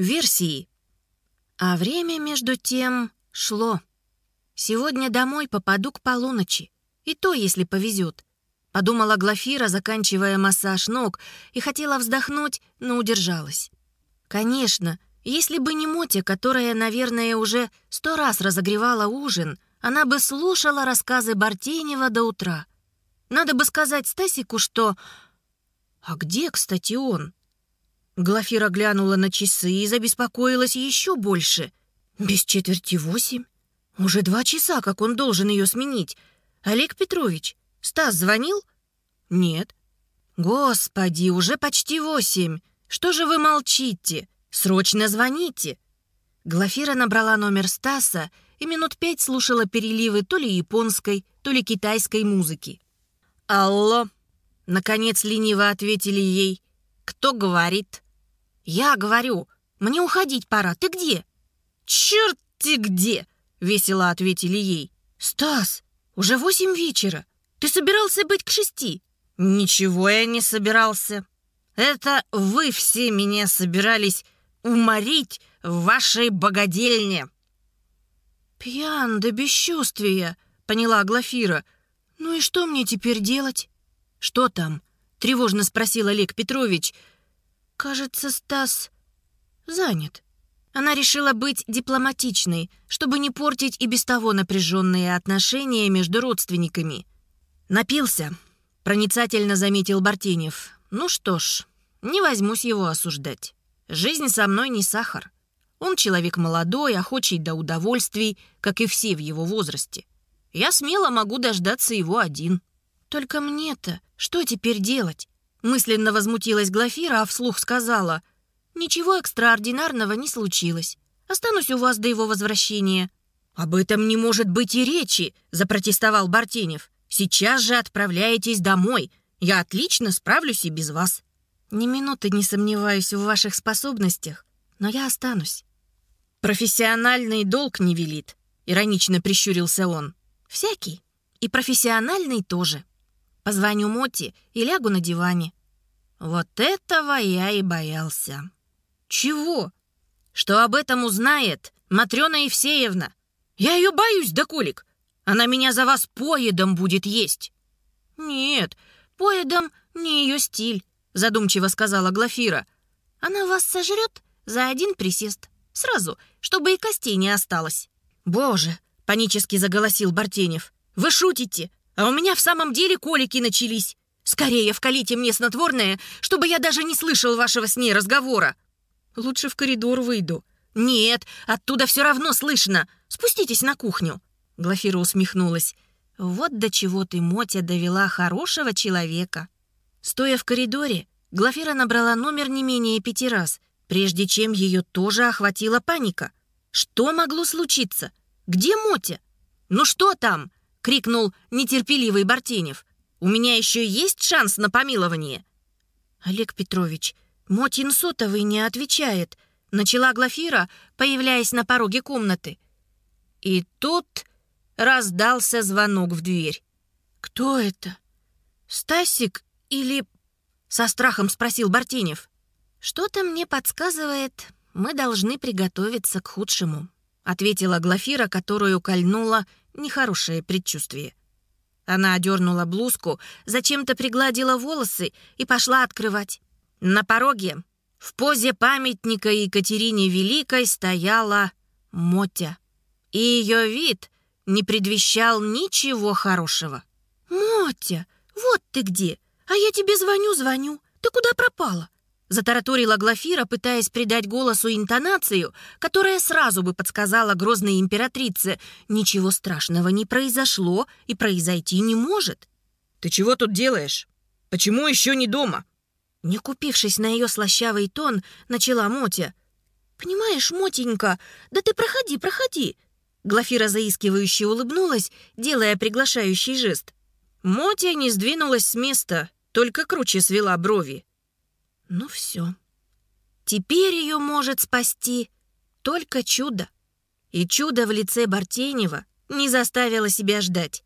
Версии. А время, между тем, шло. Сегодня домой попаду к полуночи. И то, если повезет. Подумала Глафира, заканчивая массаж ног, и хотела вздохнуть, но удержалась. Конечно, если бы не Мотя, которая, наверное, уже сто раз разогревала ужин, она бы слушала рассказы Бартенева до утра. Надо бы сказать Стасику, что... А где, кстати, он? Глафира глянула на часы и забеспокоилась еще больше. Без четверти восемь? Уже два часа, как он должен ее сменить. Олег Петрович, Стас звонил? Нет. Господи, уже почти восемь. Что же вы молчите? Срочно звоните. Глафира набрала номер Стаса и минут пять слушала переливы то ли японской, то ли китайской музыки. «Алло!» — наконец лениво ответили ей. «Кто говорит?» «Я говорю. Мне уходить пора. Ты где?» «Черт ты где!» — весело ответили ей. «Стас, уже восемь вечера. Ты собирался быть к шести?» «Ничего я не собирался. Это вы все меня собирались уморить в вашей богадельне». «Пьян до бесчувствия», — поняла Глафира. «Ну и что мне теперь делать?» «Что там?» — тревожно спросил Олег Петрович. «Кажется, Стас занят». Она решила быть дипломатичной, чтобы не портить и без того напряженные отношения между родственниками. «Напился», — проницательно заметил Бартенев. «Ну что ж, не возьмусь его осуждать. Жизнь со мной не сахар. Он человек молодой, охочий до удовольствий, как и все в его возрасте. Я смело могу дождаться его один. Только мне-то что теперь делать? Мысленно возмутилась Глафира, а вслух сказала. Ничего экстраординарного не случилось. Останусь у вас до его возвращения. Об этом не может быть и речи, запротестовал Бартенев. Сейчас же отправляетесь домой. Я отлично справлюсь и без вас. Ни минуты не сомневаюсь в ваших способностях, но я останусь. «Профессиональный долг не велит», — иронично прищурился он. «Всякий. И профессиональный тоже. Позвоню Моти и лягу на диване». Вот этого я и боялся. «Чего?» «Что об этом узнает Матрёна Евсеевна. Я ее боюсь, да колик. Она меня за вас поедом будет есть». «Нет, поедом не ее стиль», — задумчиво сказала Глафира. «Она вас сожрет за один присест. Сразу, чтобы и костей не осталось». «Боже!» — панически заголосил Бартенев. «Вы шутите? А у меня в самом деле колики начались. Скорее вкалите мне снотворное, чтобы я даже не слышал вашего с ней разговора». «Лучше в коридор выйду». «Нет, оттуда все равно слышно. Спуститесь на кухню». Глафира усмехнулась. «Вот до чего ты, Мотя, довела хорошего человека». Стоя в коридоре, Глафира набрала номер не менее пяти раз — прежде чем ее тоже охватила паника. Что могло случиться? Где Мотя? «Ну что там?» — крикнул нетерпеливый Бартенев. «У меня еще есть шанс на помилование?» «Олег Петрович, Мотин сотовый не отвечает», — начала Глафира, появляясь на пороге комнаты. И тут раздался звонок в дверь. «Кто это? Стасик или...» — со страхом спросил Бартенев. «Что-то мне подсказывает, мы должны приготовиться к худшему», ответила Глафира, которую кольнуло нехорошее предчувствие. Она одернула блузку, зачем-то пригладила волосы и пошла открывать. На пороге, в позе памятника Екатерине Великой, стояла Мотя. И ее вид не предвещал ничего хорошего. «Мотя, вот ты где! А я тебе звоню-звоню. Ты куда пропала? Затараторила Глафира, пытаясь придать голосу интонацию, которая сразу бы подсказала грозной императрице. Ничего страшного не произошло и произойти не может. «Ты чего тут делаешь? Почему еще не дома?» Не купившись на ее слащавый тон, начала Мотя. «Понимаешь, Мотенька, да ты проходи, проходи!» Глафира заискивающе улыбнулась, делая приглашающий жест. Мотя не сдвинулась с места, только круче свела брови. Ну все. Теперь ее может спасти только чудо. И чудо в лице Бартенева не заставило себя ждать.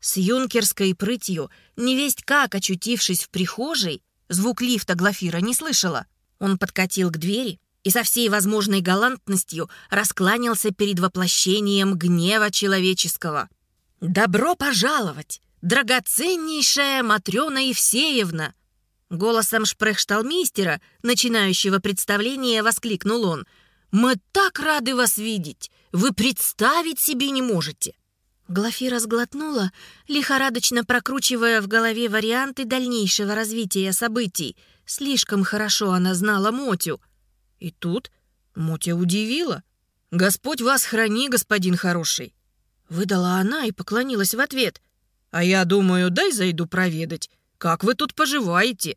С юнкерской прытью, невесть как очутившись в прихожей, звук лифта Глафира не слышала. Он подкатил к двери, и со всей возможной галантностью раскланялся перед воплощением гнева человеческого. «Добро пожаловать, драгоценнейшая Матрена Евсеевна!» Голосом шпрехшталмейстера, начинающего представление, воскликнул он. «Мы так рады вас видеть! Вы представить себе не можете!» Глафира сглотнула, лихорадочно прокручивая в голове варианты дальнейшего развития событий. Слишком хорошо она знала Мотю. И тут Мотя удивила. «Господь вас храни, господин хороший!» Выдала она и поклонилась в ответ. «А я думаю, дай зайду проведать, как вы тут поживаете?»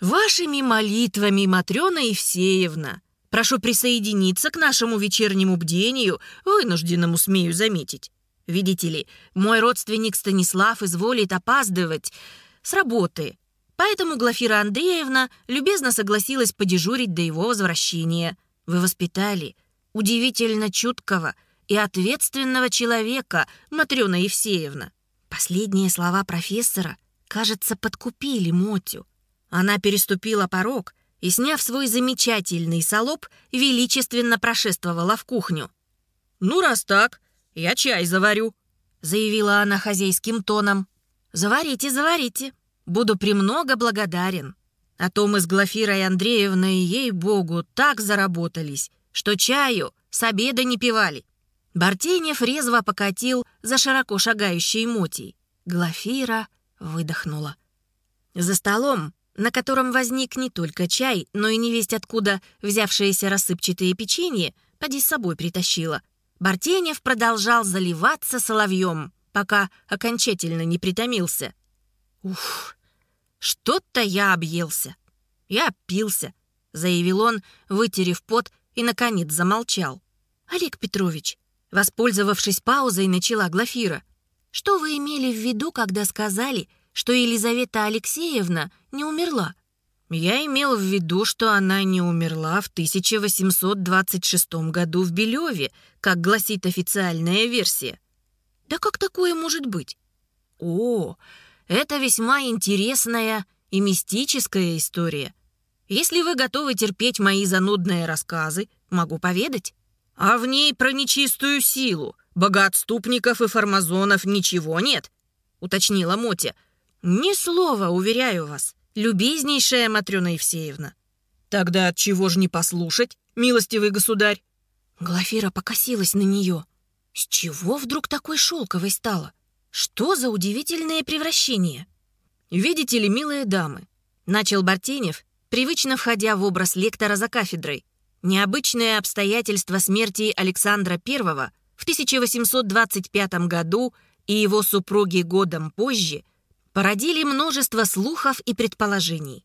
«Вашими молитвами, Матрена Евсеевна!» Прошу присоединиться к нашему вечернему бдению, вынужденному, смею заметить. Видите ли, мой родственник Станислав изволит опаздывать с работы, поэтому Глафира Андреевна любезно согласилась подежурить до его возвращения. Вы воспитали удивительно чуткого и ответственного человека, Матрена Евсеевна. Последние слова профессора, кажется, подкупили Мотю. Она переступила порог и, сняв свой замечательный солоб, величественно прошествовала в кухню. «Ну, раз так, я чай заварю», — заявила она хозяйским тоном. «Заварите, заварите. Буду премного благодарен. А то мы с Глафирой Андреевной, ей-богу, так заработались, что чаю с обеда не пивали». Бартенев резво покатил за широко шагающей мотей. Глафира выдохнула. За столом, на котором возник не только чай, но и невесть откуда взявшиеся рассыпчатые печенье, поди с собой притащила. Бартенев продолжал заливаться соловьем, пока окончательно не притомился. «Уф, что-то я объелся. Я опился», — заявил он, вытерев пот и, наконец, замолчал. «Олег Петрович, воспользовавшись паузой, начала Глафира. Что вы имели в виду, когда сказали, что Елизавета Алексеевна не умерла?» Я имел в виду, что она не умерла в 1826 году в Белеве, как гласит официальная версия. Да как такое может быть? О, это весьма интересная и мистическая история. Если вы готовы терпеть мои занудные рассказы, могу поведать. А в ней про нечистую силу, богоотступников и формазонов ничего нет, уточнила Мотя. Ни слова, уверяю вас любезнейшая Матрена Евсеевна. Тогда от чего ж не послушать, милостивый государь? Глафира покосилась на нее. С чего вдруг такой шелковой стала? Что за удивительное превращение? Видите ли, милые дамы, начал Бартенев, привычно входя в образ лектора за кафедрой. Необычные обстоятельства смерти Александра I в 1825 году и его супруги годом позже породили множество слухов и предположений.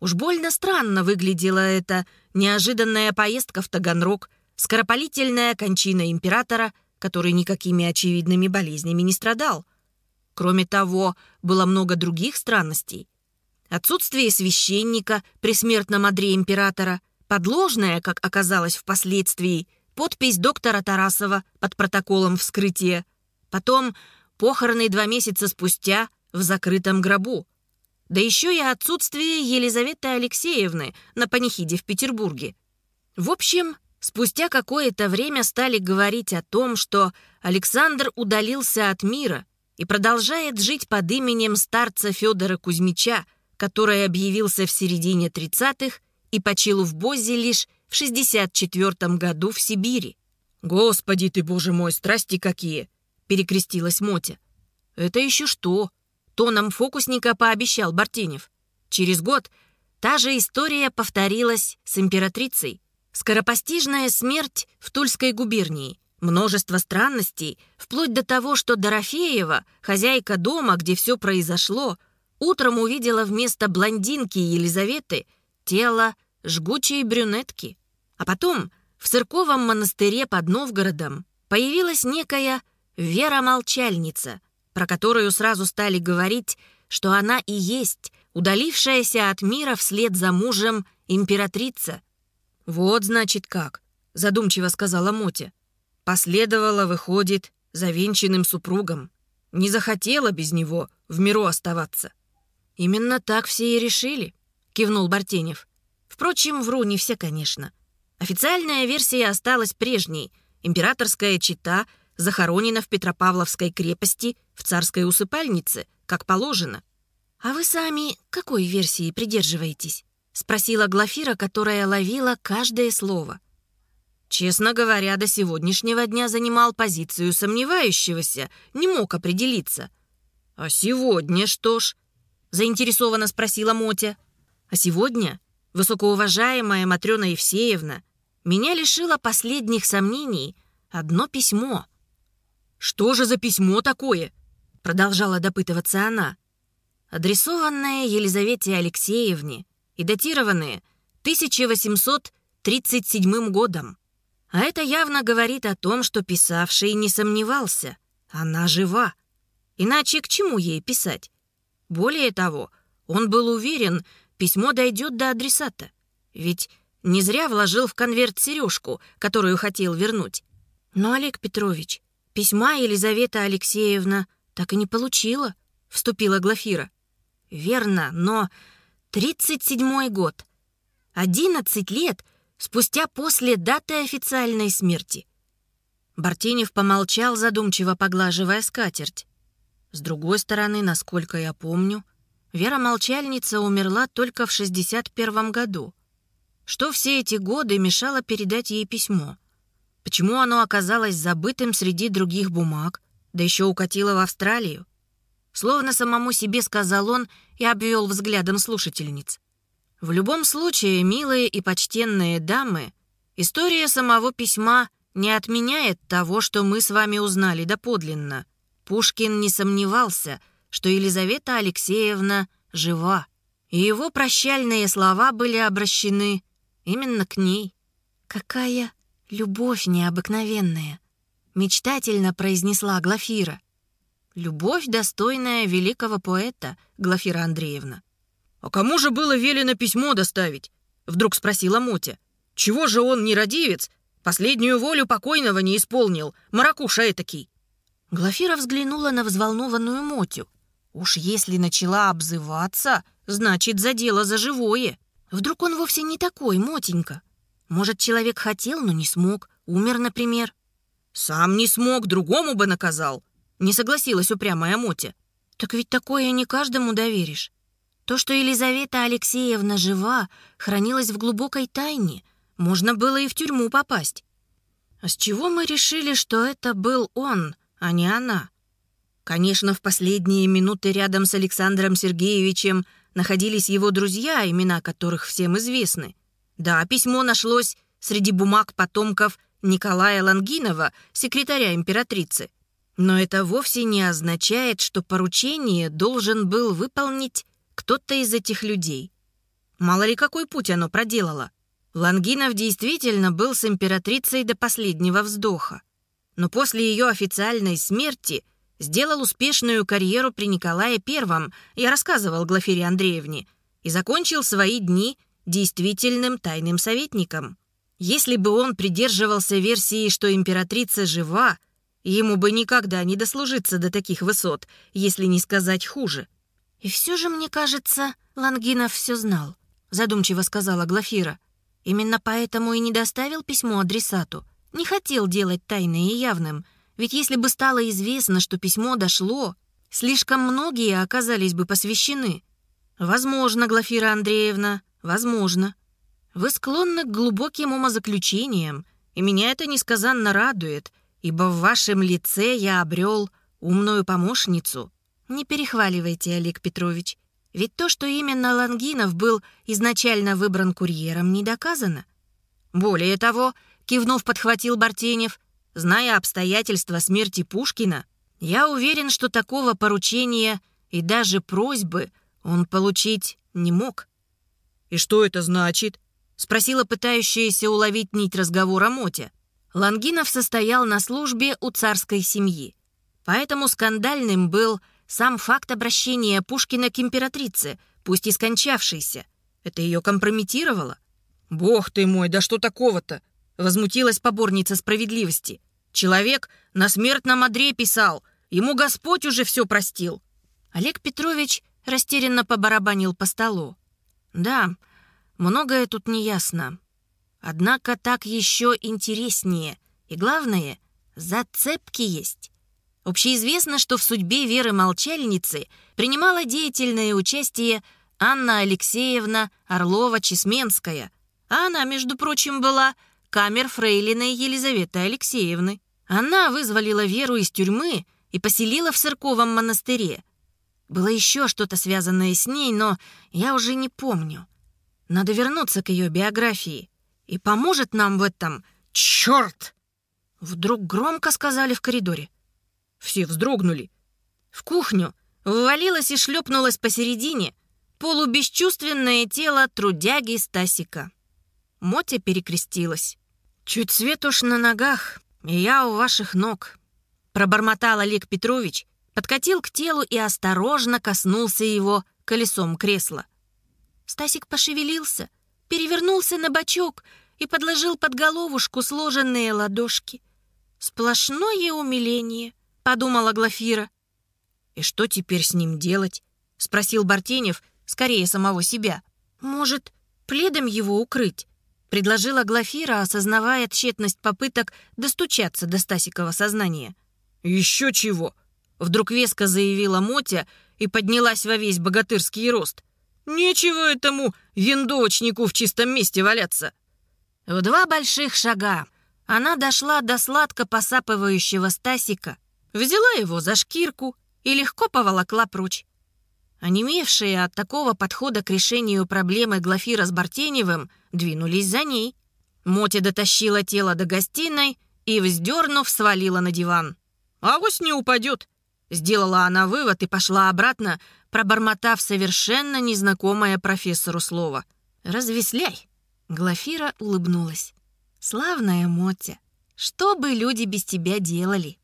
Уж больно странно выглядела эта неожиданная поездка в Таганрог, скоропалительная кончина императора, который никакими очевидными болезнями не страдал. Кроме того, было много других странностей. Отсутствие священника при смертном одре императора, подложная, как оказалось впоследствии, подпись доктора Тарасова под протоколом вскрытия, потом похороны два месяца спустя – в закрытом гробу. Да еще и отсутствие Елизаветы Алексеевны на панихиде в Петербурге. В общем, спустя какое-то время стали говорить о том, что Александр удалился от мира и продолжает жить под именем старца Федора Кузьмича, который объявился в середине 30-х и почил в Бозе лишь в 64 году в Сибири. «Господи ты, боже мой, страсти какие!» — перекрестилась Мотя. «Это еще что?» Тоном фокусника пообещал Бартенев. Через год та же история повторилась с императрицей. Скоропостижная смерть в Тульской губернии. Множество странностей, вплоть до того, что Дорофеева, хозяйка дома, где все произошло, утром увидела вместо блондинки Елизаветы тело жгучей брюнетки. А потом в церковном монастыре под Новгородом появилась некая Вера-молчальница — про которую сразу стали говорить, что она и есть удалившаяся от мира вслед за мужем императрица. «Вот, значит, как», — задумчиво сказала Мотя. «Последовала, выходит, за венчанным супругом. Не захотела без него в миру оставаться». «Именно так все и решили», — кивнул Бартенев. «Впрочем, вру не все, конечно. Официальная версия осталась прежней. Императорская чита захоронена в Петропавловской крепости в царской усыпальнице, как положено. «А вы сами какой версии придерживаетесь?» — спросила Глафира, которая ловила каждое слово. Честно говоря, до сегодняшнего дня занимал позицию сомневающегося, не мог определиться. «А сегодня что ж?» — заинтересованно спросила Мотя. «А сегодня, высокоуважаемая Матрена Евсеевна, меня лишило последних сомнений одно письмо». «Что же за письмо такое?» — продолжала допытываться она. Адресованное Елизавете Алексеевне и датированное 1837 годом. А это явно говорит о том, что писавший не сомневался. Она жива. Иначе к чему ей писать? Более того, он был уверен, письмо дойдет до адресата. Ведь не зря вложил в конверт сережку, которую хотел вернуть. Но, Олег Петрович, письма Елизавета Алексеевна так и не получила, вступила Глафира. Верно, но 37-й год. 11 лет спустя после даты официальной смерти. Бартенев помолчал, задумчиво поглаживая скатерть. С другой стороны, насколько я помню, Вера Молчальница умерла только в 61 году. Что все эти годы мешало передать ей письмо? Почему оно оказалось забытым среди других бумаг, да еще укатило в Австралию? Словно самому себе сказал он и обвел взглядом слушательниц. В любом случае, милые и почтенные дамы, история самого письма не отменяет того, что мы с вами узнали доподлинно. Пушкин не сомневался, что Елизавета Алексеевна жива, и его прощальные слова были обращены именно к ней. «Какая любовь необыкновенная!» — мечтательно произнесла Глафира. «Любовь, достойная великого поэта, Глафира Андреевна». «А кому же было велено письмо доставить?» — вдруг спросила Мотя. «Чего же он, не родивец, последнюю волю покойного не исполнил, маракуша этакий?» Глафира взглянула на взволнованную Мотю. Уж если начала обзываться, значит, задело за живое. Вдруг он вовсе не такой, Мотенька? Может, человек хотел, но не смог, умер, например? «Сам не смог, другому бы наказал», — не согласилась упрямая Мотя. «Так ведь такое не каждому доверишь. То, что Елизавета Алексеевна жива, хранилось в глубокой тайне. Можно было и в тюрьму попасть. А с чего мы решили, что это был он, а не она? Конечно, в последние минуты рядом с Александром Сергеевичем находились его друзья, имена которых всем известны. Да, письмо нашлось среди бумаг потомков Николая Лангинова, секретаря императрицы. Но это вовсе не означает, что поручение должен был выполнить кто-то из этих людей. Мало ли какой путь оно проделало. Лангинов действительно был с императрицей до последнего вздоха. Но после ее официальной смерти сделал успешную карьеру при Николае Первом, я рассказывал Глафире Андреевне, и закончил свои дни действительным тайным советником. Если бы он придерживался версии, что императрица жива, ему бы никогда не дослужиться до таких высот, если не сказать хуже. «И все же, мне кажется, Лангинов все знал», — задумчиво сказала Глафира. «Именно поэтому и не доставил письмо адресату. Не хотел делать тайное и явным. Ведь если бы стало известно, что письмо дошло, слишком многие оказались бы посвящены. Возможно, Глафира Андреевна, возможно. Вы склонны к глубоким умозаключениям, и меня это несказанно радует, ибо в вашем лице я обрел умную помощницу, не перехваливайте, Олег Петрович. Ведь то, что именно Лангинов был изначально выбран курьером, не доказано. Более того, кивнув, подхватил Бартенев, зная обстоятельства смерти Пушкина, я уверен, что такого поручения и даже просьбы он получить не мог. «И что это значит?» — спросила пытающаяся уловить нить разговора Мотя. Лангинов состоял на службе у царской семьи. Поэтому скандальным был сам факт обращения Пушкина к императрице, пусть и скончавшейся. Это ее компрометировало. «Бог ты мой, да что такого-то?» Возмутилась поборница справедливости. «Человек на смертном одре писал. Ему Господь уже все простил». Олег Петрович растерянно побарабанил по столу. «Да, многое тут неясно. Однако так еще интереснее. И главное, зацепки есть. Общеизвестно, что в судьбе Веры Молчальницы принимала деятельное участие Анна Алексеевна Орлова-Чесменская. А она, между прочим, была камер-фрейлиной Елизаветы Алексеевны. Она вызволила Веру из тюрьмы и поселила в церковном монастыре. Было еще что-то связанное с ней, но я уже не помню. Надо вернуться к ее биографии. И поможет нам в этом... Черт! Вдруг громко сказали в коридоре. Все вздрогнули. В кухню ввалилась и шлепнулась посередине полубесчувственное тело трудяги Стасика. Мотя перекрестилась. «Чуть свет уж на ногах, и я у ваших ног», пробормотал Олег Петрович, подкатил к телу и осторожно коснулся его колесом кресла. Стасик пошевелился, перевернулся на бочок и подложил под головушку сложенные ладошки. «Сплошное умиление», — подумала Глафира. «И что теперь с ним делать?» — спросил Бартенев, скорее самого себя. «Может, пледом его укрыть?» — предложила Глафира, осознавая тщетность попыток достучаться до Стасикова сознания. «Еще чего!» — вдруг веско заявила Мотя и поднялась во весь богатырский рост. «Нечего этому яндовочнику в чистом месте валяться!» В два больших шага она дошла до сладко посапывающего Стасика, взяла его за шкирку и легко поволокла прочь. Онемевшие от такого подхода к решению проблемы Глафира с Бартеневым двинулись за ней. Мотя дотащила тело до гостиной и, вздернув, свалила на диван. «Авось не упадет!» Сделала она вывод и пошла обратно, пробормотав совершенно незнакомое профессору слово. «Развесляй!» Глафира улыбнулась. «Славная Мотя! Что бы люди без тебя делали?»